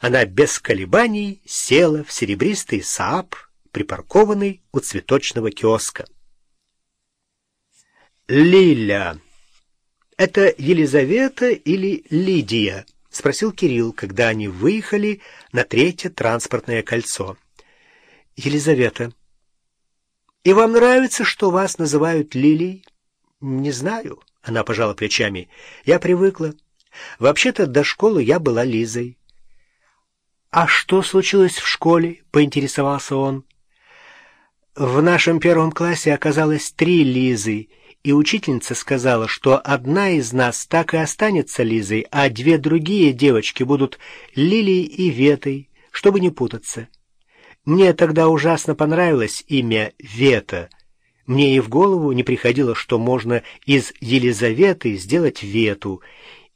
Она без колебаний села в серебристый Сааб, припаркованный у цветочного киоска. «Лиля, это Елизавета или Лидия?» — спросил Кирилл, когда они выехали на третье транспортное кольцо. «Елизавета. И вам нравится, что вас называют Лилией?» «Не знаю», — она пожала плечами. «Я привыкла. Вообще-то до школы я была Лизой». «А что случилось в школе?» — поинтересовался он. «В нашем первом классе оказалось три Лизы, и учительница сказала, что одна из нас так и останется Лизой, а две другие девочки будут Лилией и Ветой, чтобы не путаться. Мне тогда ужасно понравилось имя Вета. Мне и в голову не приходило, что можно из Елизаветы сделать Вету,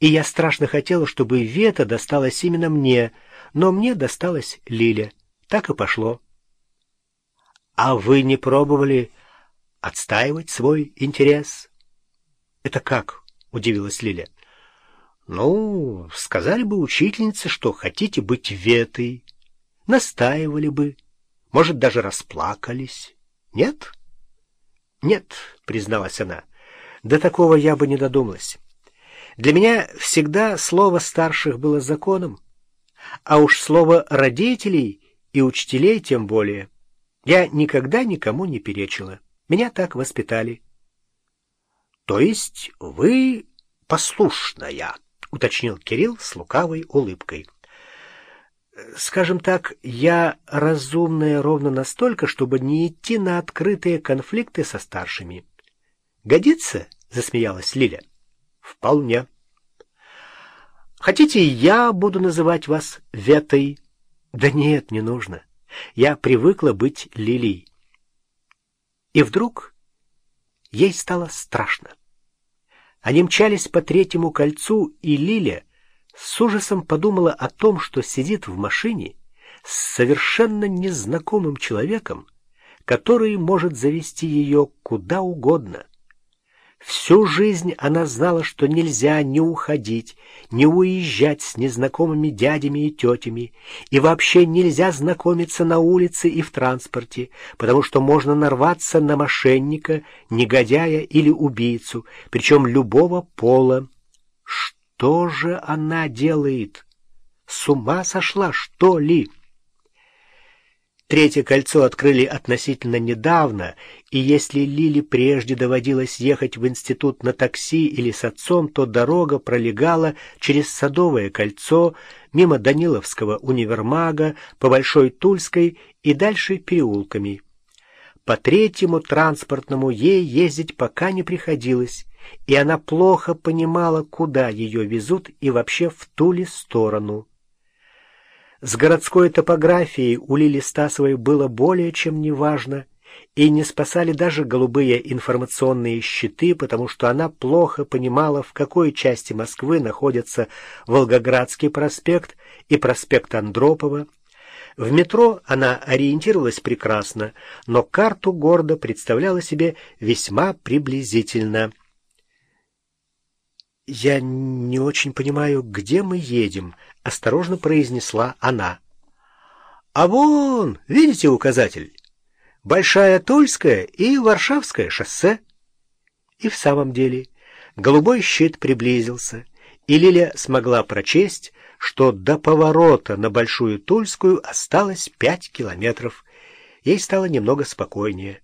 и я страшно хотела, чтобы Вета досталась именно мне, но мне досталась Лиля. Так и пошло. — А вы не пробовали отстаивать свой интерес. — Это как? — удивилась Лиля. — Ну, сказали бы учительнице, что хотите быть ветой, настаивали бы, может, даже расплакались. Нет? — Нет, — призналась она, — до такого я бы не додумалась. Для меня всегда слово старших было законом, а уж слово родителей и учителей тем более. Я никогда никому не перечила. Меня так воспитали. — То есть вы послушная, — уточнил Кирилл с лукавой улыбкой. — Скажем так, я разумная ровно настолько, чтобы не идти на открытые конфликты со старшими. — Годится? — засмеялась Лиля. — Вполне. — Хотите, я буду называть вас Ветой? — Да нет, не нужно. Я привыкла быть Лилией. И вдруг ей стало страшно. Они мчались по третьему кольцу, и Лиля с ужасом подумала о том, что сидит в машине с совершенно незнакомым человеком, который может завести ее куда угодно — Всю жизнь она знала, что нельзя не уходить, не уезжать с незнакомыми дядями и тетями, и вообще нельзя знакомиться на улице и в транспорте, потому что можно нарваться на мошенника, негодяя или убийцу, причем любого пола. Что же она делает? С ума сошла, что ли? Третье кольцо открыли относительно недавно, и если Лили прежде доводилось ехать в институт на такси или с отцом, то дорога пролегала через Садовое кольцо, мимо Даниловского универмага, по Большой Тульской и дальше переулками. По третьему транспортному ей ездить пока не приходилось, и она плохо понимала, куда ее везут и вообще в ту ли сторону. С городской топографией у Лили Стасовой было более чем неважно, и не спасали даже голубые информационные щиты, потому что она плохо понимала, в какой части Москвы находятся Волгоградский проспект и проспект Андропова. В метро она ориентировалась прекрасно, но карту города представляла себе весьма приблизительно. «Я не очень понимаю, где мы едем», — осторожно произнесла она. «А вон, видите указатель? Большая Тульская и Варшавское шоссе». И в самом деле голубой щит приблизился, и Лиля смогла прочесть, что до поворота на Большую Тульскую осталось пять километров. Ей стало немного спокойнее.